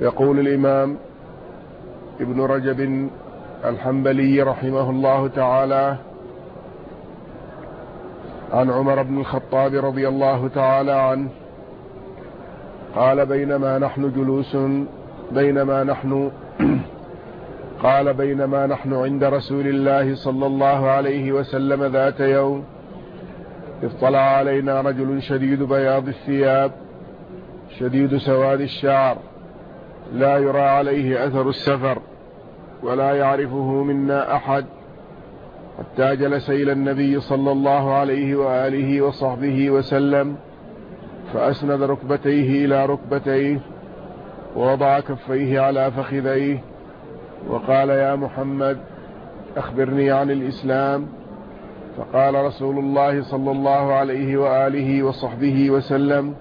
يقول الإمام ابن رجب الحنبلي رحمه الله تعالى عن عمر بن الخطاب رضي الله تعالى عنه قال بينما نحن جلوس بينما نحن قال بينما نحن عند رسول الله صلى الله عليه وسلم ذات يوم اطلع علينا رجل شديد بياض الثياب شديد سواد الشعر لا يرى عليه أثر السفر ولا يعرفه منا أحد. حتى جلس إلى النبي صلى الله عليه وآله وصحبه وسلم فأسند ركبتيه إلى ركبتيه ووضع كفيه على فخذيه وقال يا محمد أخبرني عن الإسلام. فقال رسول الله صلى الله عليه وآله وصحبه وسلم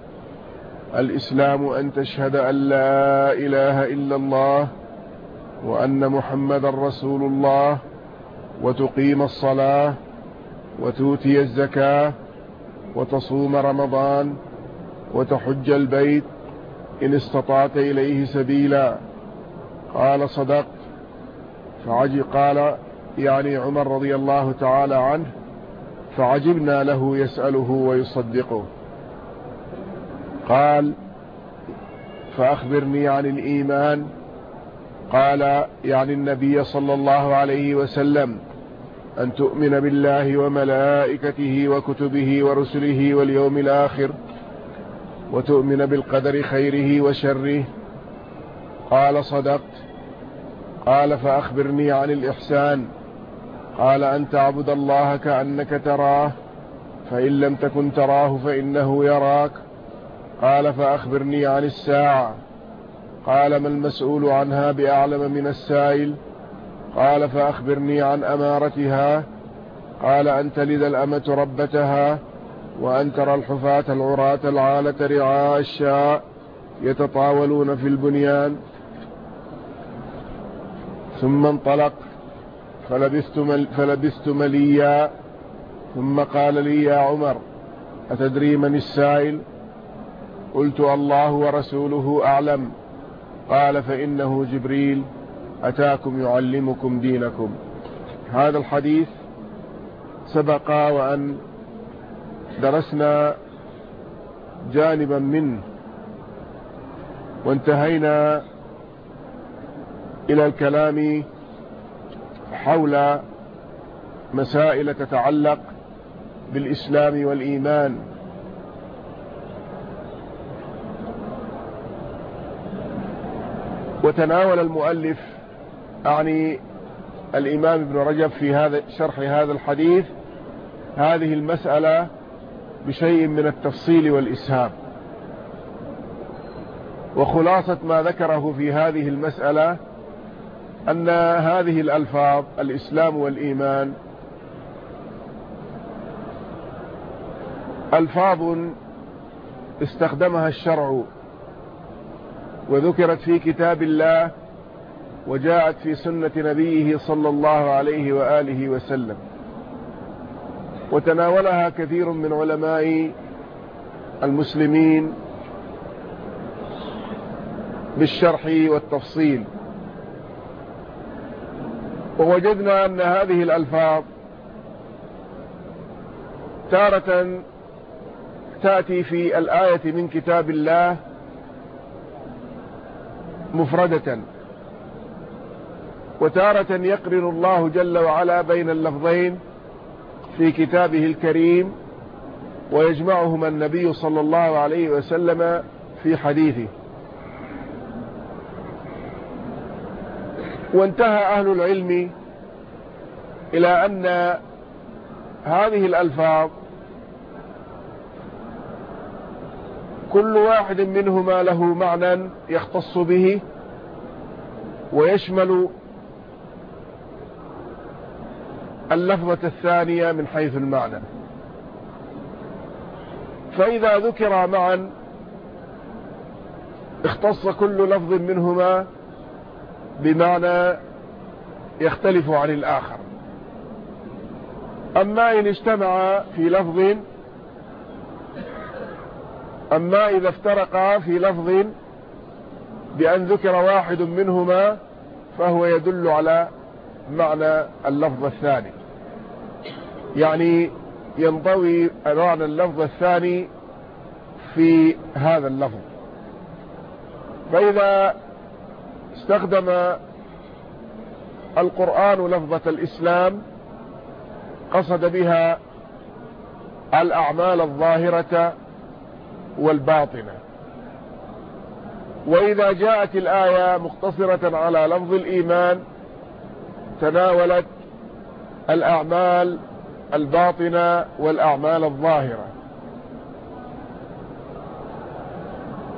الإسلام أن تشهد أن لا إله إلا الله وأن محمد رسول الله وتقيم الصلاة وتوتي الزكاة وتصوم رمضان وتحج البيت إن استطعت إليه سبيلا. قال صدقت. فعجي قال يعني عمر رضي الله تعالى عنه فعجبنا له يسأله ويصدقه. قال فأخبرني عن الإيمان. قال يعني النبي صلى الله عليه وسلم أن تؤمن بالله وملائكته وكتبه ورسله واليوم الآخر وتؤمن بالقدر خيره وشره. قال صدقت. قال فأخبرني عن الإحسان. قال أن تعبد الله كأنك تراه فإن لم تكن تراه فإنه يراك. قال فأخبرني عن الساعة. قال ما المسؤول عنها بأعلم من السائل؟ قال فأخبرني عن أمارتها. قال أن تلد الأمة ربتها؟ وأن ترى الحفاة العراة العالة رعاء الشاء يتطاولون في البنيان. ثم انطلق. فلبثت, مل فلبثت مليا. ثم قال لي يا عمر أتدري من السائل؟ قلت الله ورسوله أعلم. قال فإنه جبريل أتاكم يعلمكم دينكم. هذا الحديث سبق وأن درسنا جانبا منه وانتهينا إلى الكلام حول مسائل تتعلق بالإسلام والإيمان. وتناول المؤلف أعني الإمام ابن رجب في هذا شرح هذا الحديث هذه المسألة بشيء من التفصيل والإسهام وخلاصة ما ذكره في هذه المسألة أن هذه الألفاظ الإسلام والإيمان ألفاظ استخدمها الشرع وذكرت في كتاب الله وجاءت في سنة نبيه صلى الله عليه وآله وسلم. وتناولها كثير من علماء المسلمين بالشرح والتفصيل. ووجدنا أن هذه الألفاظ تارة تأتي في الآية من كتاب الله مفردة. وتارة يقرن الله جل وعلا بين اللفظين في كتابه الكريم ويجمعهما النبي صلى الله عليه وسلم في حديثه. وانتهى أهل العلم إلى أن هذه الألفاظ كل واحد منهما له معنى يختص به ويشمل اللفظة الثانية من حيث المعنى. فإذا ذكر معا اختص كل لفظ منهما بمعنى يختلف عن الآخر. أما إن اجتمع في لفظ أما إذا افترقا في لفظ بأن ذكر واحد منهما فهو يدل على معنى اللفظ الثاني. يعني ينضوي معنى اللفظ الثاني في هذا اللفظ. فإذا استخدم القرآن لفظة الإسلام قصد بها الأعمال الظاهرة والباطنة. وإذا جاءت الآية مقتصرة على لفظ الإيمان تناولت الأعمال الباطنة والأعمال الظاهرة.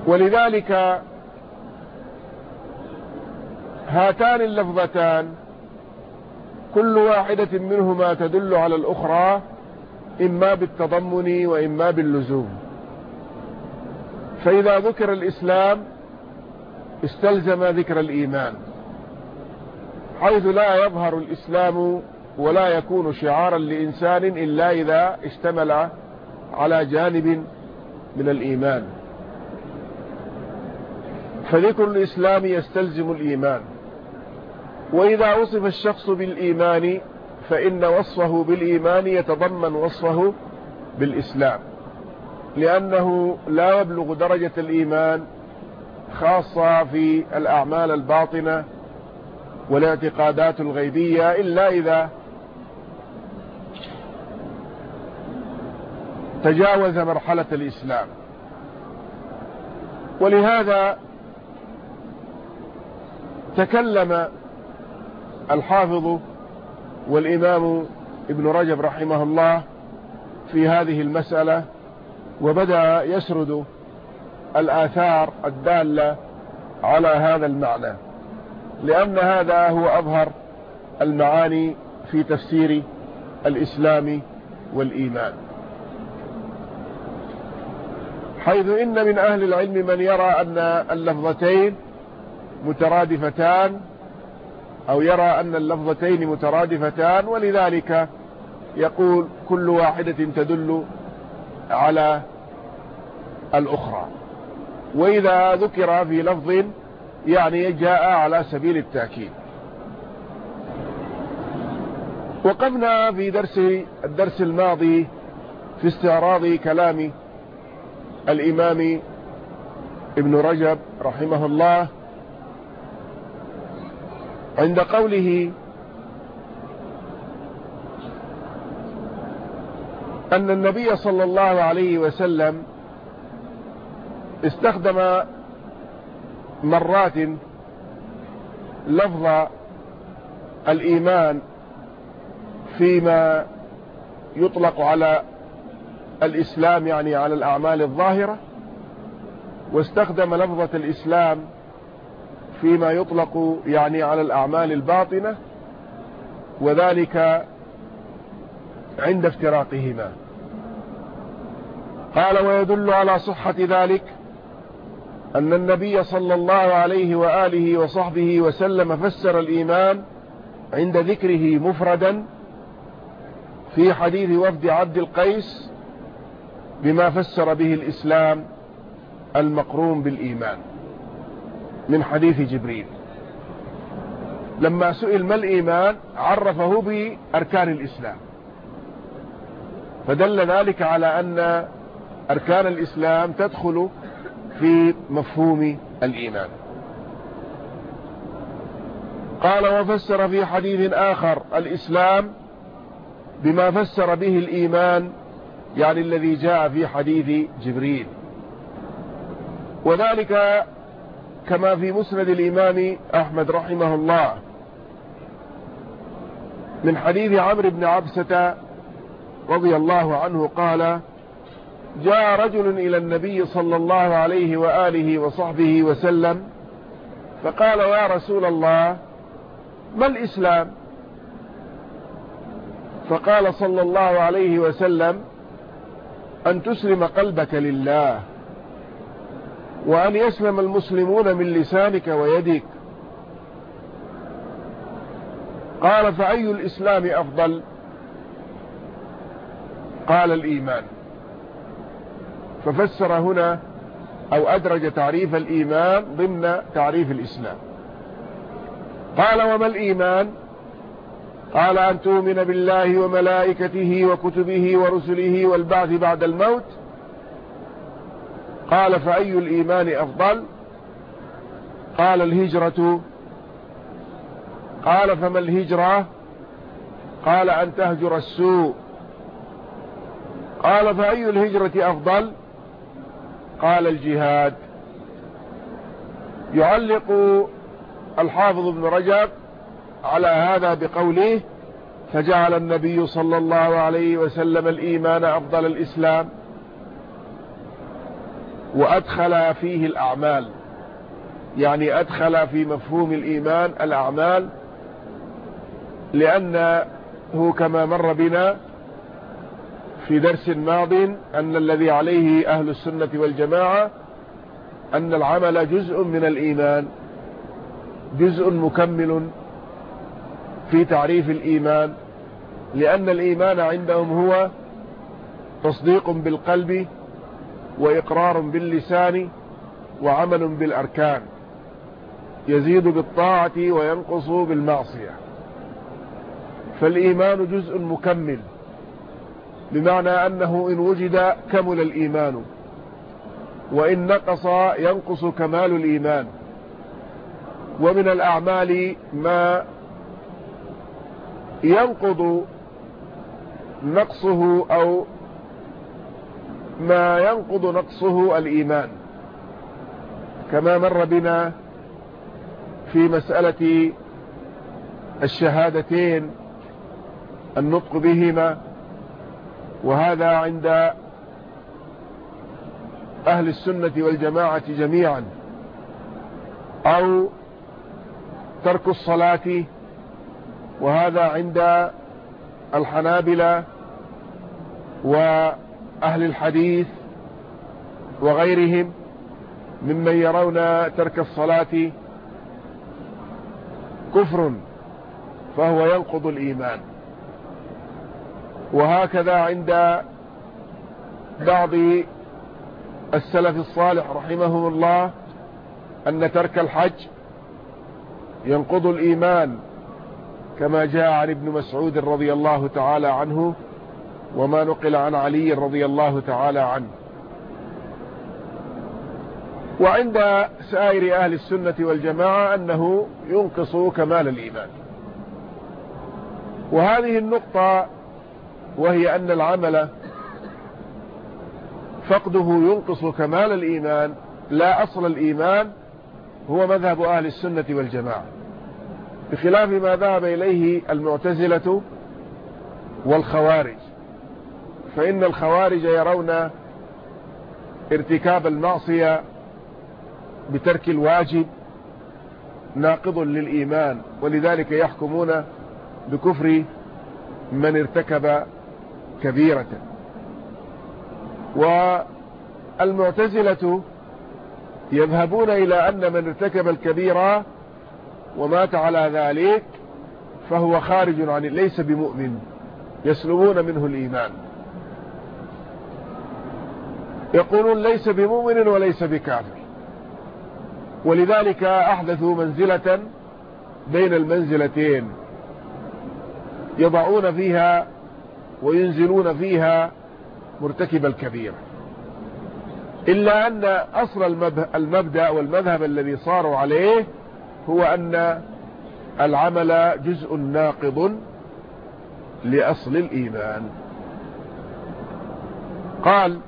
ولذلك هاتان اللفظتان كل واحدة منهما تدل على الأخرى إما بالتضمن وإما باللزوم. فإذا ذكر الإسلام استلزم ذكر الإيمان حيث لا يظهر الإسلام ولا يكون شعارا لإنسان إلا إذا اشتمل على جانب من الإيمان. فذكر الإسلام يستلزم الإيمان وإذا وصف الشخص بالإيمان فإن وصفه بالإيمان يتضمن وصفه بالإسلام. لأنه لا يبلغ درجة الإيمان خاصة في الأعمال الباطنة والاعتقادات الغيبية إلا إذا تجاوز مرحلة الإسلام. ولهذا تكلم الحافظ والإمام ابن رجب رحمه الله في هذه المسألة وبدأ يسرد الآثار الدالة على هذا المعنى. لأن هذا هو أظهر المعاني في تفسير الإسلام والإيمان. حيث إن من أهل العلم من يرى أن اللفظتين مترادفتان أو يرى أن اللفظتين مترادفتان ولذلك يقول كل واحدة تدل على الأخرى. وإذا ذكر في لفظ يعني جاء على سبيل التأكيد. وقفنا في درس الدرس الماضي في استعراض كلام الإمام ابن رجب رحمه الله عند قوله أن النبي صلى الله عليه وسلم استخدم مرات لفظ الإيمان فيما يطلق على الإسلام يعني على الأعمال الظاهرة واستخدم لفظة الإسلام فيما يطلق يعني على الأعمال الباطنة وذلك عند افتراقهما. قال ويدل على صحة ذلك أن النبي صلى الله عليه وآله وصحبه وسلم فسر الإيمان عند ذكره مفردا في حديث وفد عبد القيس بما فسر به الإسلام المقرون بالإيمان من حديث جبريل. لما سئل ما الإيمان عرفه بأركان الإسلام. فدل ذلك على أن أركان الإسلام تدخل في مفهوم الإيمان. قال وفسر في حديث آخر الإسلام بما فسر به الإيمان يعني الذي جاء في حديث جبريل. وذلك كما في مسند الإمام أحمد رحمه الله من حديث عمرو بن عبسة رضي الله عنه قال جاء رجل إلى النبي صلى الله عليه وآله وصحبه وسلم فقال يا رسول الله ما الإسلام؟ فقال صلى الله عليه وسلم أن تسلم قلبك لله وأن يسلم المسلمون من لسانك ويدك. قال فأي الإسلام أفضل؟ قال الإيمان. ففسر هنا أو أدرج تعريف الإيمان ضمن تعريف الإسلام. قال وما الإيمان؟ قال أن تؤمن بالله وملائكته وكتبه ورسله والبعث بعد الموت. قال فأي الإيمان أفضل؟ قال الهجرة. قال فما الهجرة؟ قال أن تهجر السوء. قال فأي الهجرة أفضل؟ قال الجهاد. يعلق الحافظ ابن رجب على هذا بقوله فجعل النبي صلى الله عليه وسلم الإيمان أفضل الإسلام وأدخل فيه الأعمال. يعني أدخل في مفهوم الإيمان الأعمال لأنه كما مر بنا في درس ماض أن الذي عليه أهل السنة والجماعة أن العمل جزء من الإيمان جزء مكمل في تعريف الإيمان لأن الإيمان عندهم هو تصديق بالقلب وإقرار باللسان وعمل بالأركان يزيد بالطاعة وينقص بالمعصية. فالإيمان جزء مكمل. بمعنى أنه إن وجد كمل الإيمان وإن نقص ينقص كمال الإيمان. ومن الأعمال ما ينقض نقصه أو ما ينقض نقصه الإيمان. كما مر بنا في مسألة الشهادتين النطق بهما وهذا عند أهل السنة والجماعة جميعا. أو ترك الصلاة وهذا عند الحنابلة وأهل الحديث وغيرهم ممن يرون ترك الصلاة كفر فهو ينقض الإيمان. وهكذا عند بعض السلف الصالح رحمهم الله أن ترك الحج ينقض الإيمان كما جاء عن ابن مسعود رضي الله تعالى عنه وما نقل عن علي رضي الله تعالى عنه. وعند سائر أهل السنة والجماعة أنه ينقص كمال الإيمان. وهذه النقطة وهي أن العمل فقده ينقص كمال الإيمان. لا أصل الإيمان هو مذهب أهل السنة والجماعة. بخلاف ما ذهب إليه المعتزلة والخوارج. فإن الخوارج يرون ارتكاب المعصية بترك الواجب ناقض للإيمان. ولذلك يحكمون بكفر من ارتكب كبيرة. والمعتزلة يذهبون إلى أن من ارتكب الكبيرة ومات على ذلك فهو خارج عن ليس بمؤمن يسلمون منه الإيمان. يقولون ليس بمؤمن وليس بكافر. ولذلك أحدثوا منزلة بين المنزلتين يضعون فيها وينزلون فيها مرتكب الكبير. إلا أن أصل المبدأ والمذهب الذي صاروا عليه هو أن العمل جزء ناقض لأصل الإيمان. قال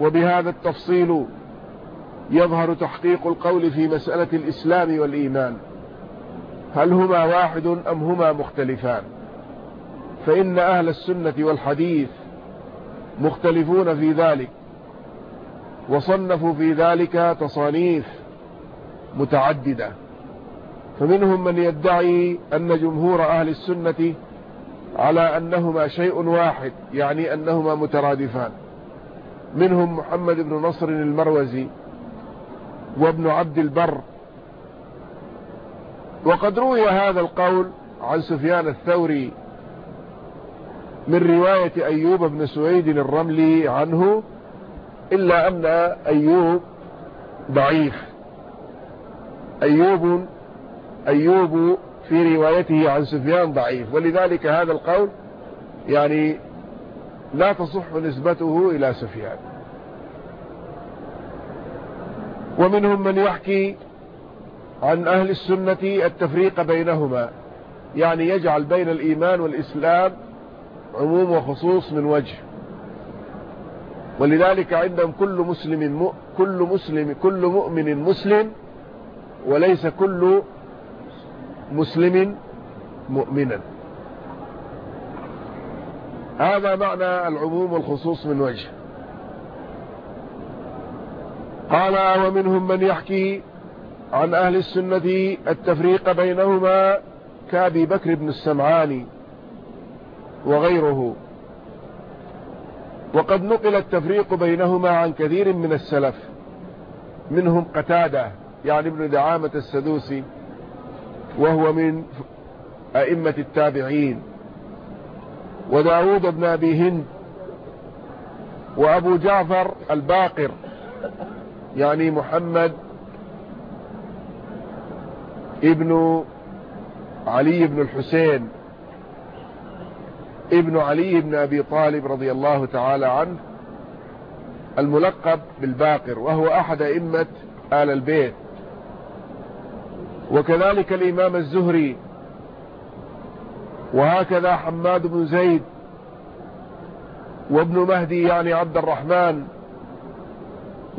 وبهذا التفصيل يظهر تحقيق القول في مسألة الإسلام والإيمان. هل هما واحد أم هما مختلفان؟ فإن أهل السنة والحديث مختلفون في ذلك وصنفوا في ذلك تصانيف متعددة. فمنهم من يدعي أن جمهور أهل السنة على أنهما شيء واحد يعني أنهما مترادفان. منهم محمد بن نصر المروزي وابن عبد البر. وقد روي هذا القول عن سفيان الثوري من رواية أيوب بن سويد الرملي عنه إلا أن أيوب ضعيف. أيوب أيوب في روايته عن سفيان ضعيف. ولذلك هذا القول يعني لا تصح نسبته إلى سفيان. ومنهم من يحكي عن أهل السنة التفريق بينهما. يعني يجعل بين الإيمان والإسلام عموم وخصوص من وجه. ولذلك عندهم كل مسلم كل مسلم كل مؤمن مسلم وليس كل مسلم مؤمنا. هذا معنى العموم والخصوص من وجه. قال ومنهم من يحكي عن أهل السنة التفريق بينهما كأبي بكر بن السمعاني. وغيره. وقد نقل التفريق بينهما عن كثير من السلف منهم قتادة يعني ابن دعامة السدوسي وهو من أئمة التابعين وداود بن أبي هند وأبو جعفر الباقر يعني محمد ابن علي بن الحسين. ابن علي بن أبي طالب رضي الله تعالى عنه الملقب بالباقر وهو أحد أئمة آل البيت. وكذلك الإمام الزهري وهكذا حماد بن زيد وابن مهدي يعني عبد الرحمن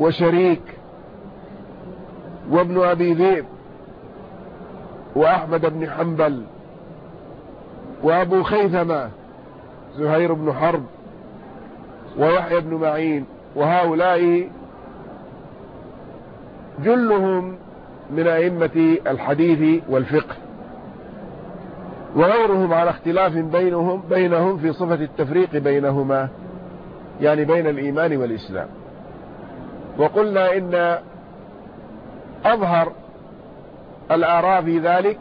وشريك وابن أبي ذئب وأحمد بن حنبل وأبو خيثمة زهير بن حرب ويحيى بن معين وهؤلاء جلهم من أئمة الحديث والفقه وغيرهم على اختلاف بينهم بينهم في صفة التفريق بينهما يعني بين الإيمان والإسلام. وقلنا إن أظهر الآراء في ذلك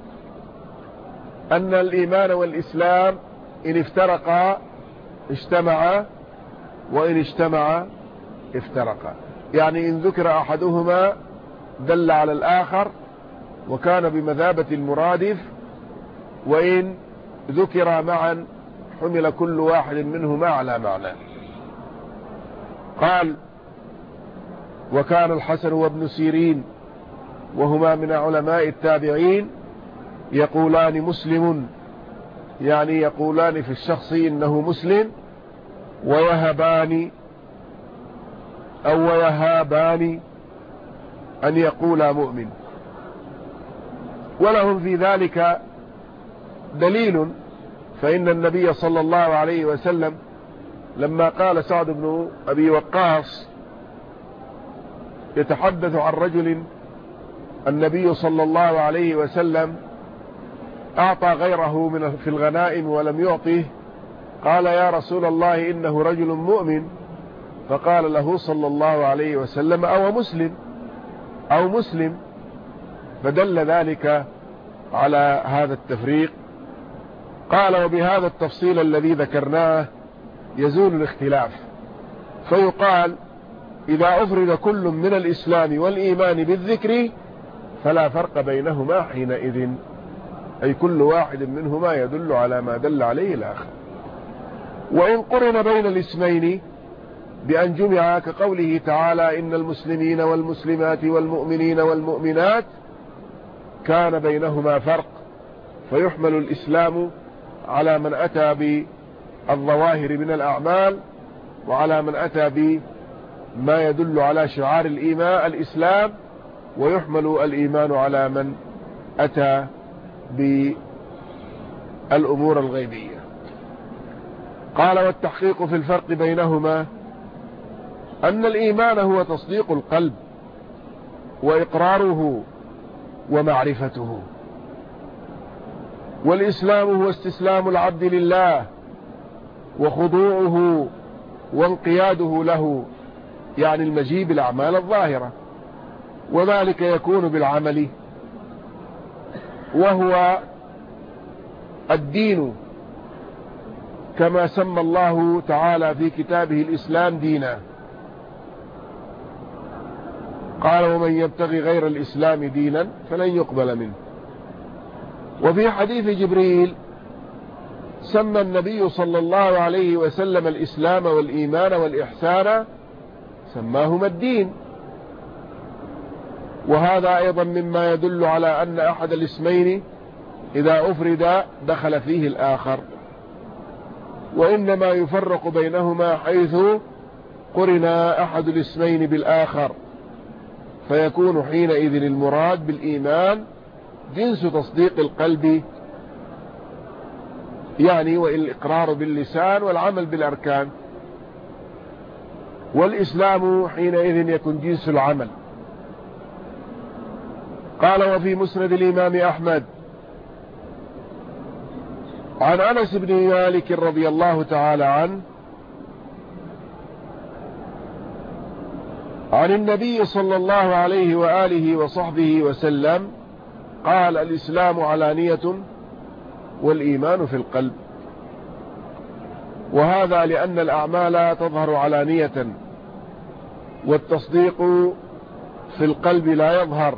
أن الإيمان والإسلام إن افترقا اجتمعا وإن اجتمعا افترقا يعني إن ذكر أحدهما دل على الآخر وكان بمثابة المرادف وإن ذكر معا حمل كل واحد منهما على معنى. قال وكان الحسن وابن سيرين وهما من علماء التابعين يقولان مسلم يعني يقولان في الشخص إنه مسلم ويهبان أو ويهابان أن يقولا مؤمن. ولهم في ذلك دليل فإن النبي صلى الله عليه وسلم لما قال سعد بن أبي وقاص يتحدث عن رجل النبي صلى الله عليه وسلم أعطى غيره من في الغنائم ولم يعطيه قال يا رسول الله إنه رجل مؤمن. فقال له صلى الله عليه وسلم أو مسلم أو مسلم. فدل ذلك على هذا التفريق. قال وبهذا التفصيل الذي ذكرناه يزول الاختلاف. فيقال إذا أفرد كل من الإسلام والإيمان بالذكر فلا فرق بينهما حينئذ. أي كل واحد منهما يدل على ما دل عليه الآخر. وإن قرن بين الاسمين بأن جمع كقوله تعالى إن المسلمين والمسلمات والمؤمنين والمؤمنات كان بينهما فرق فيحمل الإسلام على من أتى بالظواهر من الأعمال وعلى من أتى بما يدل على شعار الإيمان الإسلام ويحمل الإيمان على من أتى بالأمور الغيبية. قال والتحقيق في الفرق بينهما أن الإيمان هو تصديق القلب وإقراره ومعرفته. والإسلام هو استسلام العبد لله وخضوعه وانقياده له يعني المجيب الأعمال الظاهرة. وذلك يكون بالعمل وهو الدين كما سمى الله تعالى في كتابه الإسلام دينا. قال ومن يبتغي غير الإسلام دينا فلن يقبل منه. وفي حديث جبريل سمى النبي صلى الله عليه وسلم الإسلام والإيمان والإحسان سماهما الدين. وهذا أيضا مما يدل على أن أحد الاسمين إذا أفرد دخل فيه الآخر. وإنما يفرق بينهما حيث قرن أحد الاسمين بالآخر. فيكون حينئذ المراد بالإيمان جنس تصديق القلب يعني والإقرار باللسان والعمل بالأركان. والإسلام حينئذ يكون جنس العمل. قال وفي مسند الإمام أحمد عن أنس بن مالك رضي الله تعالى عنه عن النبي صلى الله عليه وآله وصحبه وسلم قال الإسلام علانية والإيمان في القلب وهذا لأن الأعمال تظهر علانية والتصديق في القلب لا يظهر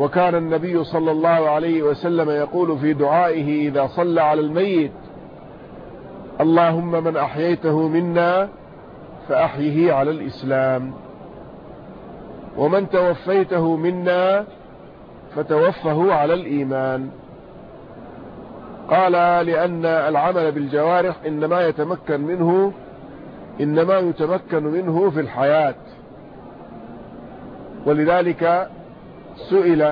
وكان النبي صلى الله عليه وسلم يقول في دعائه إذا صلى على الميت اللهم من أحييته منا فأحيه على الإسلام ومن توفيته منا فتوفه على الإيمان. قال لأن العمل بالجوارح إنما يتمكن منه إنما يتمكن منه في الحياة. ولذلك سئل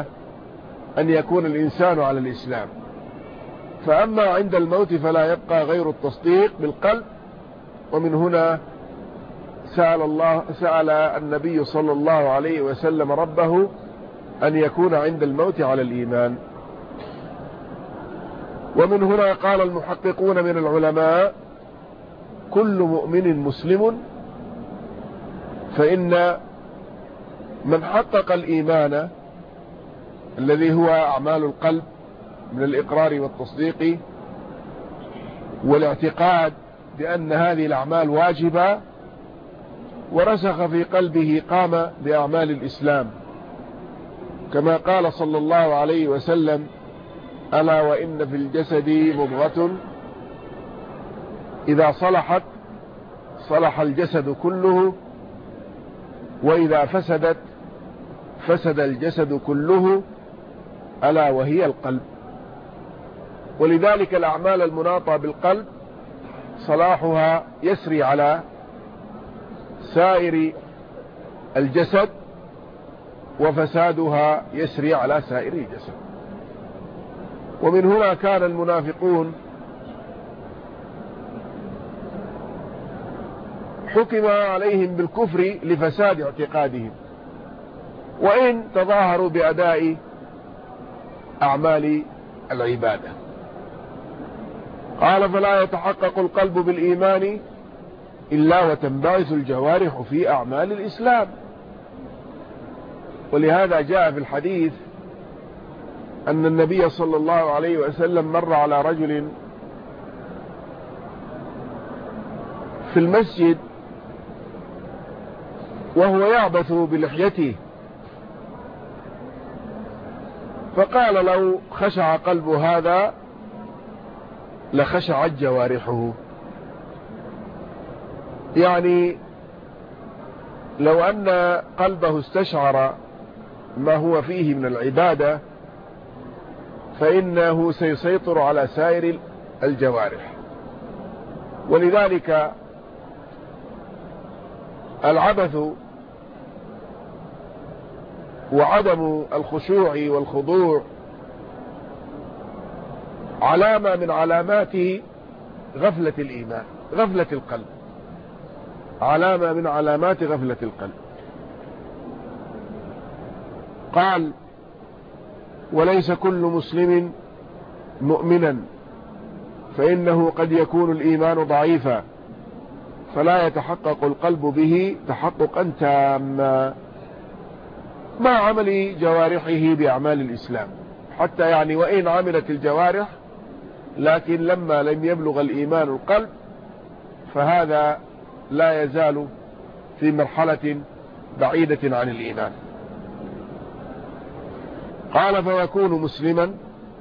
أن يكون الإنسان على الإسلام. فأما عند الموت فلا يبقى غير التصديق بالقلب ومن هنا سأل, الله سأل النبي صلى الله عليه وسلم ربه أن يكون عند الموت على الإيمان. ومن هنا قال المحققون من العلماء كل مؤمن مسلم فإن من حقق الإيمان الذي هو أعمال القلب من الإقرار والتصديق والاعتقاد بأن هذه الأعمال واجبة ورسخ في قلبه قام بأعمال الإسلام. كما قال صلى الله عليه وسلم ألا وإن في الجسد مضغة إذا صلحت صلح الجسد كله وإذا فسدت فسد الجسد كله ألا وهي القلب. ولذلك الأعمال المناطة بالقلب صلاحها يسري على سائر الجسد وفسادها يسري على سائر الجسد. ومن هنا كان المنافقون حكم عليهم بالكفر لفساد اعتقادهم. وإن تظاهروا بأداء أعمال العبادة. قال فلا يتحقق القلب بالإيمان إلا وتنبعث الجوارح في أعمال الإسلام. ولهذا جاء في الحديث أن النبي صلى الله عليه وسلم مر على رجل في المسجد وهو يعبث بلحيته. فقال لو خشع قلب هذا لخشعت جوارحه. يعني لو أن قلبه استشعر ما هو فيه من العبادة فإنه سيسيطر على سائر الجوارح. ولذلك العبث وعدم الخشوع والخضوع علامة من علامات غفلة الإيمان غفلة القلب. علامة من علامات غفلة القلب. قال وليس كل مسلم مؤمنا فإنه قد يكون الإيمان ضعيفا فلا يتحقق القلب به تحققا تاما. مع عمل جوارحه بأعمال الإسلام. حتى يعني وإن عملت الجوارح لكن لما لم يبلغ الإيمان القلب فهذا لا يزال في مرحلة بعيدة عن الإيمان. قال فيكون مسلما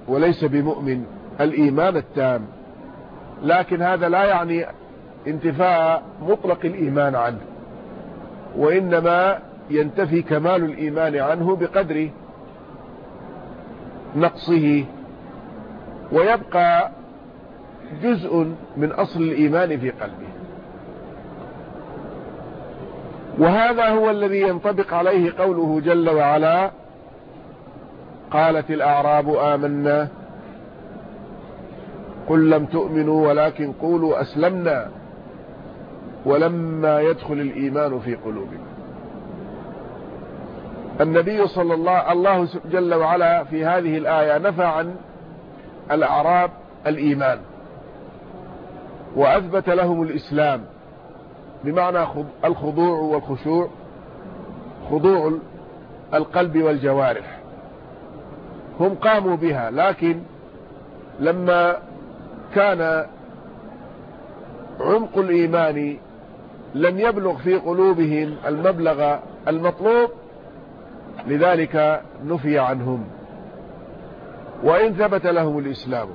وليس بمؤمن. الإيمان التام. لكن هذا لا يعني انتفاء مطلق الإيمان عنه وإنما ينتفي كمال الإيمان عنه بقدر نقصه ويبقى جزء من أصل الإيمان في قلبه. وهذا هو الذي ينطبق عليه قوله جل وعلا قالت الأعراب آمنا قل لم تؤمنوا ولكن قولوا أسلمنا ولما يدخل الإيمان في قلوبكم. النبي صلى الله الله جل وعلا في هذه الآية نفى عن الأعراب الإيمان وأثبت لهم الإسلام بمعنى الخضوع والخشوع خضوع القلب والجوارح. هم قاموا بها لكن لما كان عمق الإيمان لم يبلغ في قلوبهم المبلغ المطلوب لذلك نفي عنهم. وإن ثبت لهم الإسلام.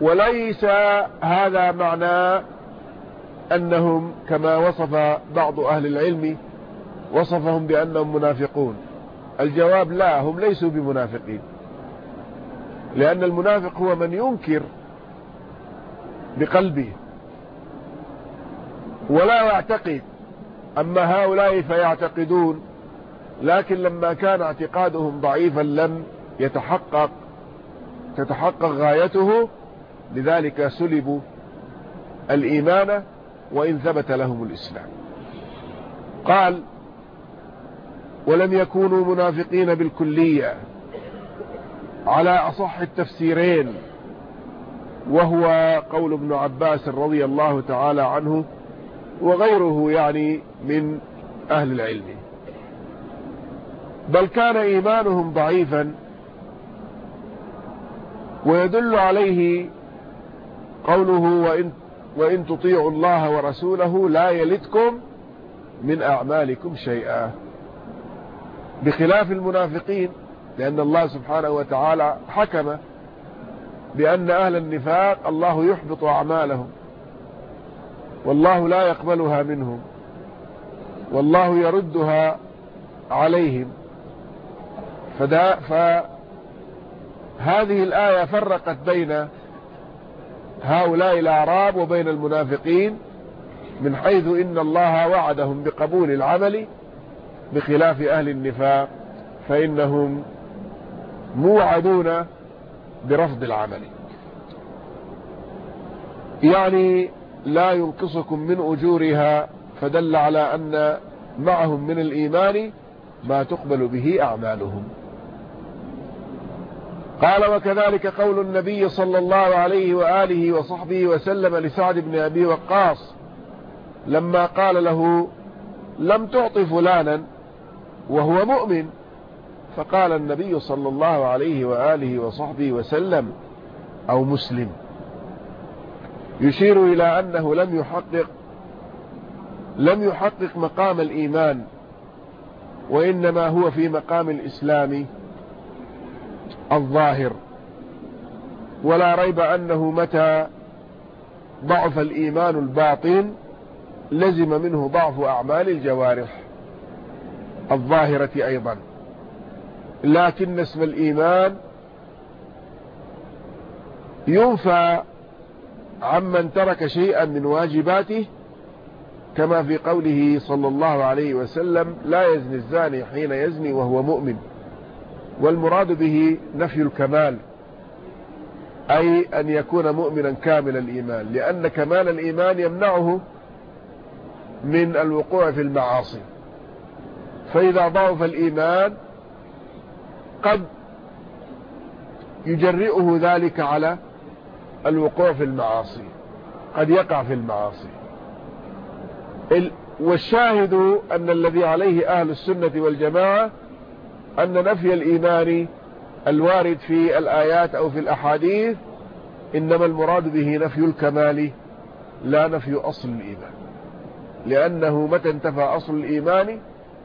وليس هذا معنى أنهم كما وصف بعض أهل العلم وصفهم بأنهم منافقون. الجواب لا هم ليسوا بمنافقين. لأن المنافق هو من ينكر بقلبه. ولا يعتقد. أما هؤلاء فيعتقدون لكن لما كان اعتقادهم ضعيفا لم يتحقق تتحقق غايته. لذلك سلبوا الإيمان وإن ثبت لهم الإسلام. قال ولم يكونوا منافقين بالكلية على أصح التفسيرين وهو قول ابن عباس رضي الله تعالى عنه وغيره يعني من أهل العلم. بل كان إيمانهم ضعيفا ويدل عليه قوله وإن, وإن تطيعوا الله ورسوله لا يلدكم من أعمالكم شيئا. بخلاف المنافقين لأن الله سبحانه وتعالى حكم بأن أهل النفاق الله يحبط أعمالهم والله لا يقبلها منهم والله يردها عليهم. فدا فهذه الآية فرقت بين هؤلاء الأعراب وبين المنافقين من حيث إن الله وعدهم بقبول العمل بخلاف أهل النفاق فإنهم موعدون برفض العمل. يعني لا ينقصكم من أجورها فدل على أن معهم من الإيمان ما تقبل به أعمالهم. قال وكذلك قول النبي صلى الله عليه وآله وصحبه وسلم لسعد بن أبي وقاص لما قال له لم تعط فلانا وهو مؤمن فقال النبي صلى الله عليه وآله وصحبه وسلم أو مسلم. يشير إلى أنه لم يحقق لم يحقق مقام الإيمان وإنما هو في مقام الإسلام الظاهر ولا ريب أنه متى ضعف الإيمان الباطن لزم منه ضعف أعمال الجوارح الظاهرة أيضا. لكن اسم الإيمان ينفى عمن ترك شيئا من واجباته كما في قوله صلى الله عليه وسلم لا يزني الزاني حين يزني وهو مؤمن. والمراد به نفي الكمال أي أن يكون مؤمنا كامل الإيمان لأن كمال الإيمان يمنعه من الوقوع في المعاصي. فإذا ضعف الإيمان قد يجرئه ذلك على الوقوع في المعاصي قد يقع في المعاصي. والشاهد أن الذي عليه أهل السنة والجماعة أن نفي الإيمان الوارد في الآيات أو في الأحاديث إنما المراد به نفي الكمال لا نفي أصل الإيمان. لأنه متى انتفى أصل الإيمان؟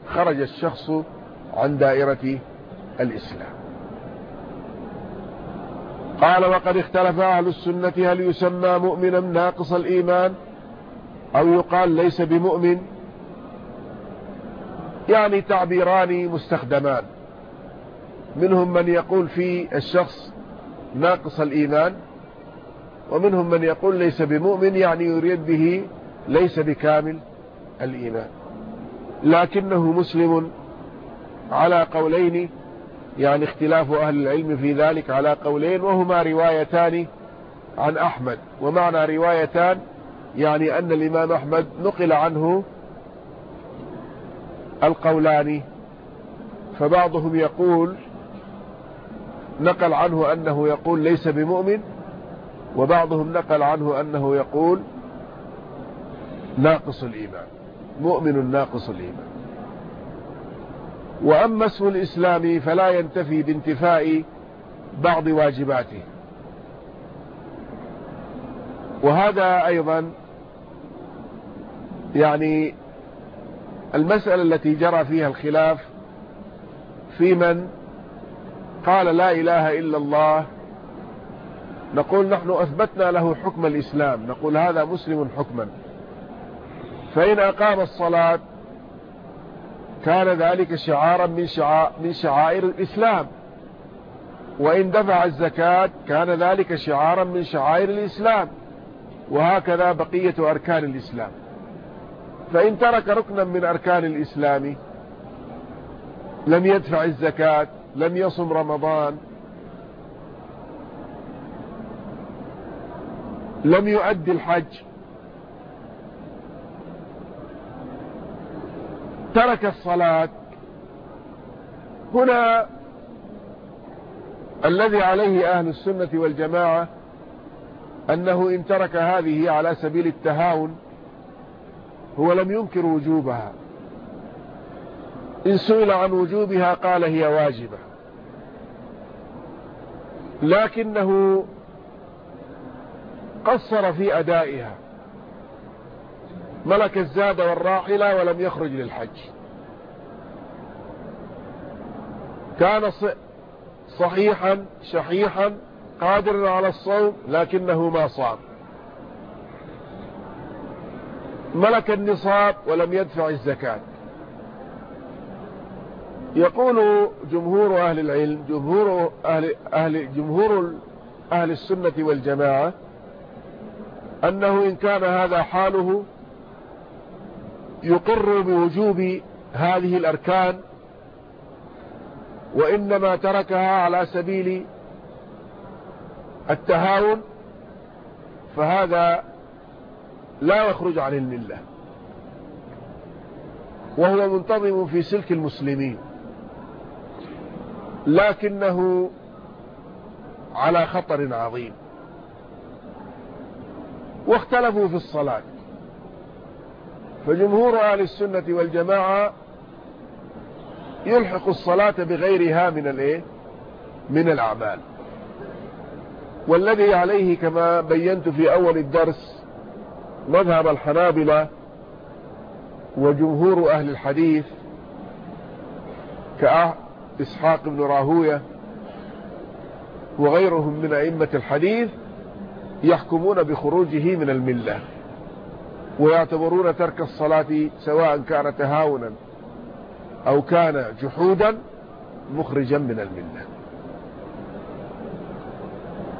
خرج الشخص عن دائرة الإسلام. قال وقد اختلف أهل السنة هل يسمى مؤمنا ناقص الإيمان أو يقال ليس بمؤمن؟ يعني تعبيران مستخدمان. منهم من يقول في الشخص ناقص الإيمان ومنهم من يقول ليس بمؤمن يعني يريد به ليس بكامل الإيمان. لكنه مسلم على قولين يعني اختلاف أهل العلم في ذلك على قولين وهما روايتان عن أحمد. ومعنى روايتان يعني أن الإمام أحمد نقل عنه القولان. فبعضهم يقول نقل عنه أنه يقول ليس بمؤمن وبعضهم نقل عنه أنه يقول ناقص الإيمان مؤمن ناقص الإيمان. وأما اسم الإسلام فلا ينتفي بانتفاء بعض واجباته. وهذا أيضا يعني المسألة التي جرى فيها الخلاف في من قال لا إله إلا الله. نقول نحن أثبتنا له حكم الإسلام. نقول هذا مسلم حكما. فإن أقام الصلاة كان ذلك شعارا من, شعائر, من شعائر الإسلام. وإن دفع الزكاة كان ذلك شعارا من شعائر الإسلام. وهكذا بقية أركان الإسلام. فإن ترك ركنا من أركان الإسلام لم يدفع الزكاة لم يصم رمضان. لم يؤدي الحج. ترك الصلاة. هنا الذي عليه أهل السنة والجماعة أنه إن ترك هذه على سبيل التهاون هو لم ينكر وجوبها. إن سئل عن وجوبها قال هي واجبة. لكنه قصر في أدائها. ملك الزاد والراحلة ولم يخرج للحج. كان صحيحا شحيحا قادرا على الصوم لكنه ما صام. ملك النصاب ولم يدفع الزكاة. يقول جمهور أهل العلم جمهور أهل, أهل, جمهور أهل السنة والجماعة أنه إن كان هذا حاله يقر بوجوب هذه الأركان وإنما تركها على سبيل التهاون فهذا لا يخرج عن الملة. وهو منتظم في سلك المسلمين. لكنه على خطر عظيم. واختلفوا في الصلاة. فجمهور أهل السنة والجماعة يلحق الصلاة بغيرها من الإيه؟ من الأعمال. والذي عليه كما بينت في أول الدرس مذهب الحنابلة وجمهور أهل الحديث كإسحاق بن راهوية وغيرهم من أئمة الحديث يحكمون بخروجه من الملة ويعتبرون ترك الصلاة سواء كان تهاونا أو كان جحودا مخرجا من الملة.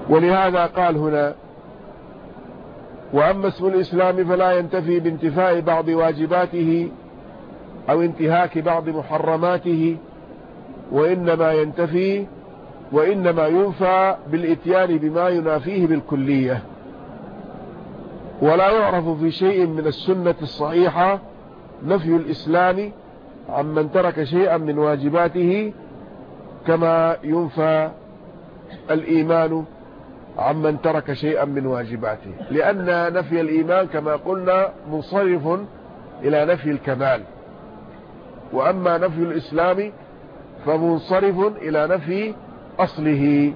ولهذا قال هنا وأما اسم الإسلام فلا ينتفي بانتفاء بعض واجباته أو انتهاك بعض محرماته وإنما ينتفي وإنما ينفى بالإتيان بما ينافيه بالكلية. ولا يعرف في شيء من السنة الصحيحة نفي الإسلام عمن ترك شيئا من واجباته كما ينفى الإيمان عمن ترك شيئا من واجباته. لأن نفي الإيمان كما قلنا منصرف إلى نفي الكمال. وأما نفي الإسلام فمنصرف إلى نفي أصله.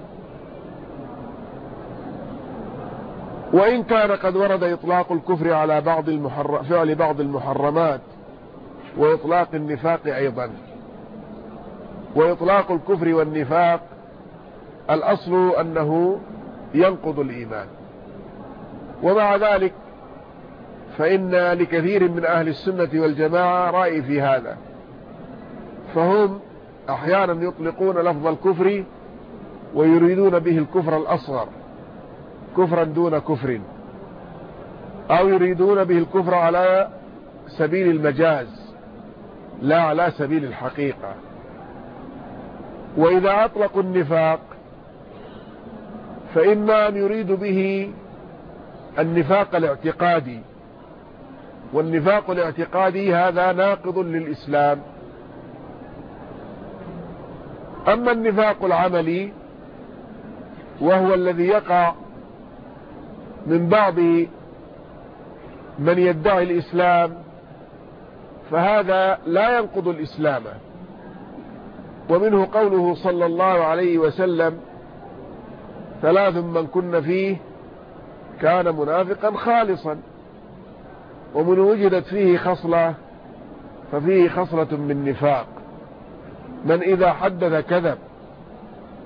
وإن كان قد ورد إطلاق الكفر على بعض المحرم فعل بعض المحرمات وإطلاق النفاق أيضا. وإطلاق الكفر والنفاق الأصل أنه ينقض الإيمان. ومع ذلك فإن لكثير من أهل السنة والجماعة رأي في هذا. فهم أحيانا يطلقون لفظ الكفر ويريدون به الكفر الأصغر كفرا دون كفر أو يريدون به الكفر على سبيل المجاز لا على سبيل الحقيقة. وإذا أطلقوا النفاق فإما أن يريد به النفاق الاعتقادي والنفاق الاعتقادي هذا ناقض للإسلام. أما النفاق العملي وهو الذي يقع من بعض من يدعي الإسلام فهذا لا ينقض الإسلام. ومنه قوله صلى الله عليه وسلم ثلاث من كن فيه كان منافقا خالصا ومن وجدت فيه خصلة ففيه خصلة من نفاق. من إذا حدث كذب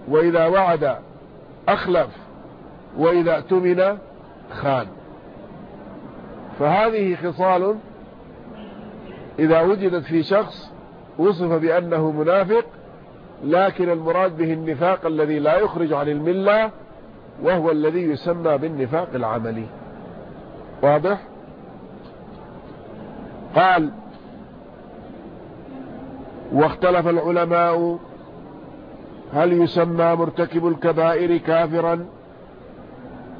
وإذا وعد أخلف وإذا اؤتمن خان. فهذه خصال إذا وجدت في شخص وصف بأنه منافق لكن المراد به النفاق الذي لا يخرج عن الملة وهو الذي يسمى بالنفاق العملي. واضح؟ قال واختلف العلماء هل يسمى مرتكب الكبائر كافرا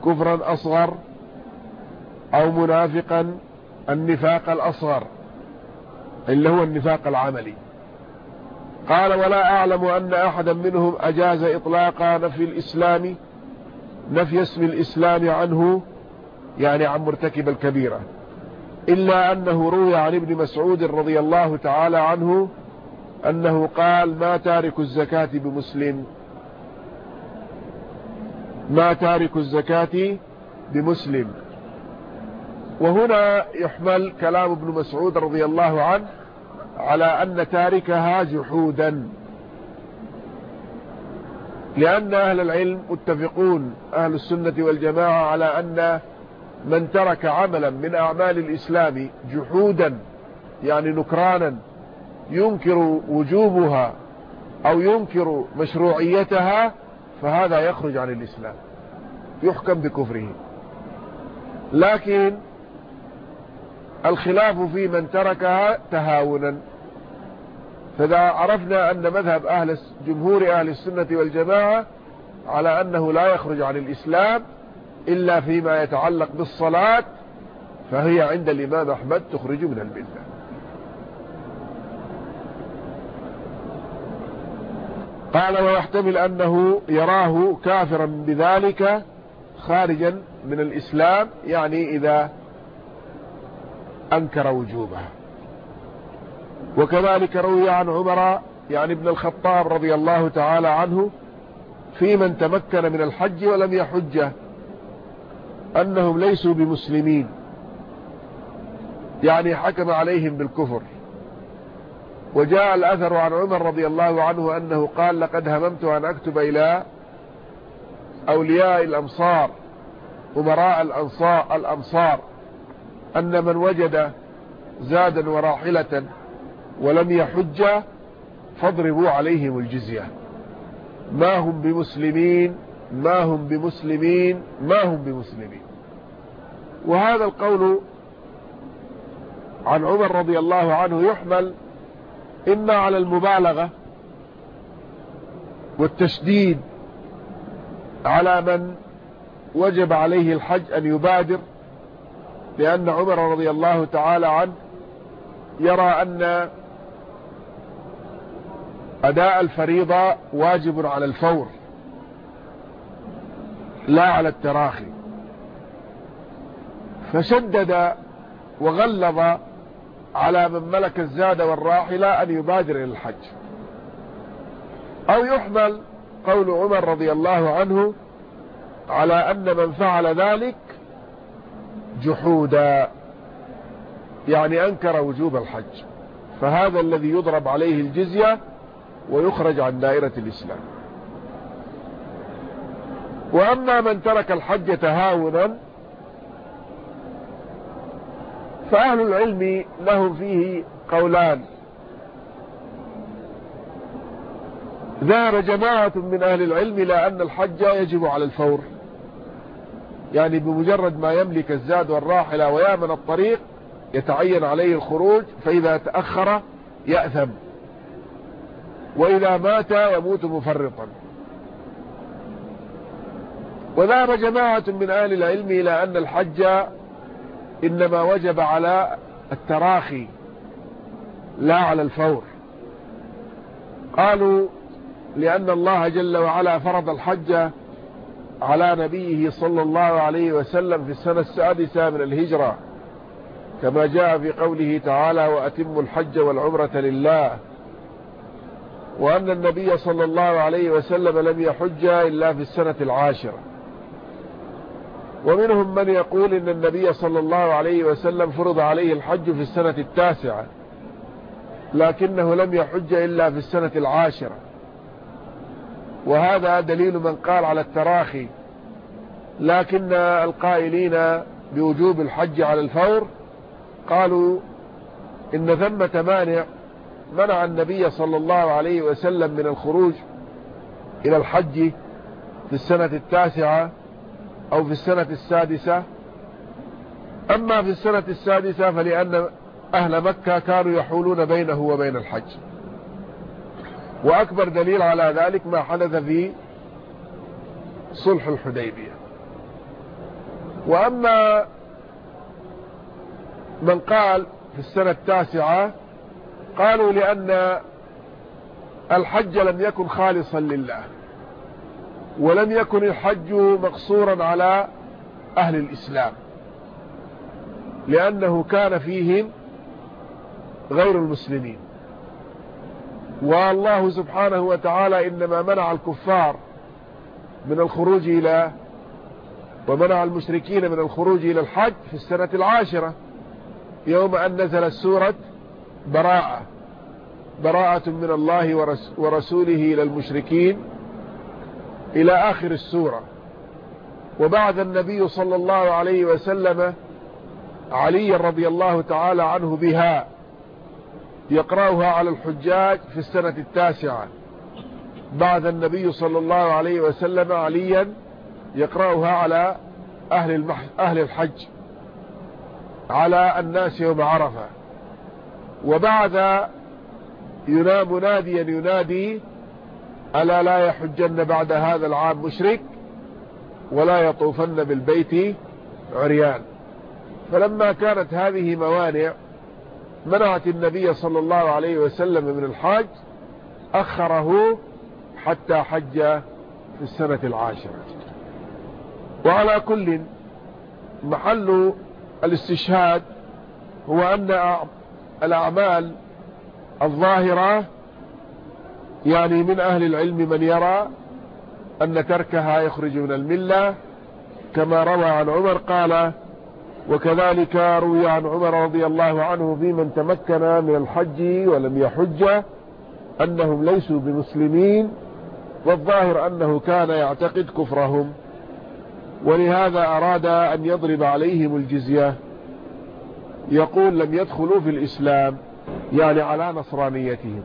كفرا أصغر أو منافقا النفاق الأصغر اللي هو النفاق العملي. قال ولا أعلم أن أحدا منهم أجاز إطلاق نفي الإسلام نفي اسم الإسلام عنه يعني عن مرتكب الكبيرة. إلا أنه روي عن ابن مسعود رضي الله تعالى عنه أنه قال ما تارك الزكاة بمسلم. ما تارك الزكاة بمسلم. وهنا يحمل كلام ابن مسعود رضي الله عنه على أن تاركها جحودا. لأن أهل العلم متفقون أهل السنة والجماعة على أن من ترك عملا من أعمال الإسلام جحودا يعني نكرانا ينكر وجوبها أو ينكر مشروعيتها فهذا يخرج عن الإسلام يحكم بكفره. لكن الخلاف في من تركها تهاونا. فإذا عرفنا أن مذهب أهل جمهور أهل السنة والجماعة على أنه لا يخرج عن الإسلام إلا فيما يتعلق بالصلاة فهي عند الإمام أحمد تخرج من الملة. قال ويحتمل أنه يراه كافرا بذلك خارجا من الإسلام يعني إذا أنكر وجوبها. وكذلك روي عن عمر يعني ابن الخطاب رضي الله تعالى عنه في من تمكن من الحج ولم يحجه أنهم ليسوا بمسلمين. يعني حكم عليهم بالكفر. وجاء الأثر عن عمر رضي الله عنه أنه قال لقد هممت أن أكتب إلى أولياء الأمصار أمراء الأنصار, الأمصار أن من وجد زادا وراحلة ولم يحج فاضربوا عليهم الجزية. ما هم بمسلمين؟ ما هم بمسلمين؟ ما هم بمسلمين؟ وهذا القول عن عمر رضي الله عنه يحمل إما على المبالغة والتشديد على من وجب عليه الحج أن يبادر لأن عمر رضي الله تعالى عنه يرى أن أداء الفريضة واجب على الفور لا على التراخي. فشدد وغلظ على من ملك الزاد والراحلة أن يبادر إلى الحج. أو يحمل قول عمر رضي الله عنه على أن من فعل ذلك جحودا يعني أنكر وجوب الحج. فهذا الذي يضرب عليه الجزية ويخرج عن دائرة الإسلام. وأما من ترك الحج تهاونا فأهل العلم لهم فيه قولان. ذهب جماعة من أهل العلم إلى أن الحج يجب على الفور. يعني بمجرد ما يملك الزاد والراحلة ويامن الطريق يتعين عليه الخروج فإذا تأخر يأثم. وإذا مات يموت مفرطا. وذهب جماعة من أهل العلم إلى أن الحج إنما وجب على التراخي لا على الفور. قالوا لأن الله جل وعلا فرض الحج على نبيه صلى الله عليه وسلم في السنة السادسة من الهجرة كما جاء في قوله تعالى وأتموا الحج والعمرة لله وأن النبي صلى الله عليه وسلم لم يحج إلا في السنة العاشرة. ومنهم من يقول إن النبي صلى الله عليه وسلم فرض عليه الحج في السنة التاسعة لكنه لم يحج إلا في السنة العاشرة. وهذا دليل من قال على التراخي لكن القائلين بوجوب الحج على الفور قالوا إن ثمة مانع منع النبي صلى الله عليه وسلم من الخروج إلى الحج في السنة التاسعة أو في السنة السادسة. أما في السنة السادسة فلأن أهل مكة كانوا يحولون بينه وبين الحج. وأكبر دليل على ذلك ما حدث في صلح الحديبية. وأما من قال في السنة التاسعة قالوا لأن الحج لم يكن خالصا لله. ولم يكن الحج مقصورا على أهل الإسلام لأنه كان فيهم غير المسلمين. والله سبحانه وتعالى إنما منع الكفار من الخروج إلى ومنع المشركين من الخروج إلى الحج في السنة العاشرة يوم أن نزلت سورة براءة براءة من الله ورسوله إلى المشركين. إلى آخر السورة. وبعد النبي صلى الله عليه وسلم علي رضي الله تعالى عنه بها يقرأها على الحجاج في السنة التاسعة. بعد النبي صلى الله عليه وسلم عليا يقرأها على أهل, المح... أهل الحج على الناس يوم عرفة. وبعد ينام مناديا ينادي ألا لا يحجن بعد هذا العام مشرك ولا يطوفن بالبيت عريان. فلما كانت هذه موانع منعت النبي صلى الله عليه وسلم من الحاج أخره حتى حج في السنة العاشرة. وعلى كل محل الاستشهاد هو أن الأعمال الظاهرة يعني من أهل العلم من يرى أن تركها يخرج من الملة كما روى عن عمر قال وكذلك روي عن عمر رضي الله عنه في من تمكن من الحج ولم يحج أنهم ليسوا بمسلمين والظاهر أنه كان يعتقد كفرهم ولهذا أراد أن يضرب عليهم الجزية. يقول لم يدخلوا في الإسلام يعني على نصرانيتهم.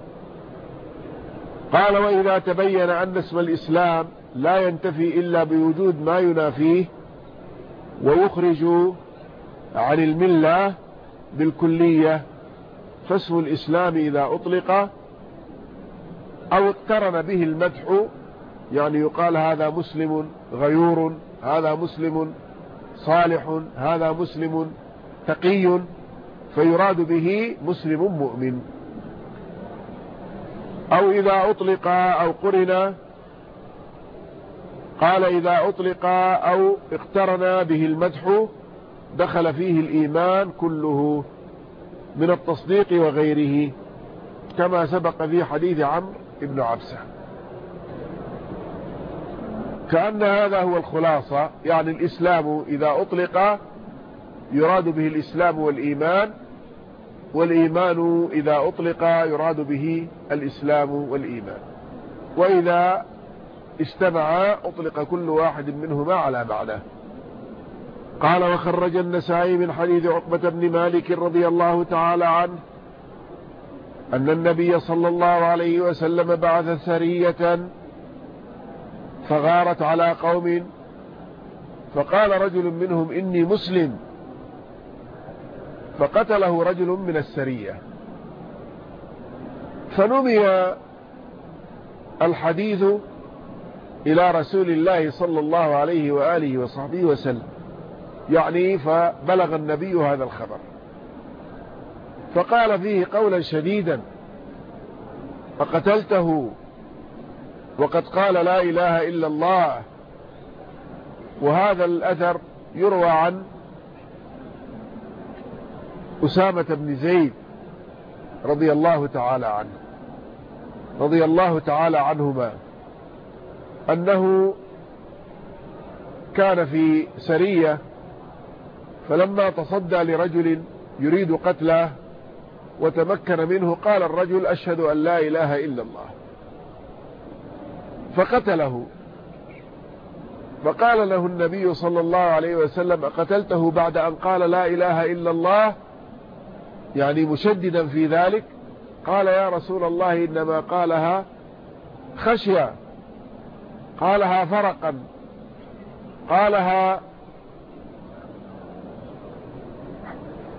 قال وإذا تبين أن اسم الإسلام لا ينتفي إلا بوجود ما ينافيه ويخرج عن الملة بالكلية فاسم الإسلام إذا أطلق أو اقترن به المدح يعني يقال هذا مسلم غيور هذا مسلم صالح هذا مسلم تقي فيراد به مسلم مؤمن. أو إذا أطلق أو قرن قال إذا أطلق أو اقترن به المدح دخل فيه الإيمان كله من التصديق وغيره كما سبق في حديث عمرو بن عبسة. كأن هذا هو الخلاصة يعني الإسلام إذا أطلق يراد به الإسلام والإيمان والإيمان إذا أطلق يراد به الإسلام والإيمان. وإذا اجتمعا أطلق كل واحد منهما على معناه قال وخرج النسائي من حديث عقبة بن مالك رضي الله تعالى عنه أن النبي صلى الله عليه وسلم بعث سرية فغارت على قوم فقال رجل منهم إني مسلم. فقتله رجل من السرية. فنمي الحديث إلى رسول الله صلى الله عليه وآله وصحبه وسلم. يعني فبلغ النبي هذا الخبر. فقال فيه قولا شديدا فقتلته وقد قال لا إله إلا الله. وهذا الأثر يروى عن أسامة بن زيد رضي الله تعالى عنه رضي الله تعالى عنهما أنه كان في سرية فلما تصدى لرجل يريد قتله وتمكن منه قال الرجل أشهد أن لا إله إلا الله فقتله. فقال له النبي صلى الله عليه وسلم أقتلته بعد أن قال لا إله إلا الله؟ يعني مشددا في ذلك قال يا رسول الله إنما قالها خشية قالها فرقا قالها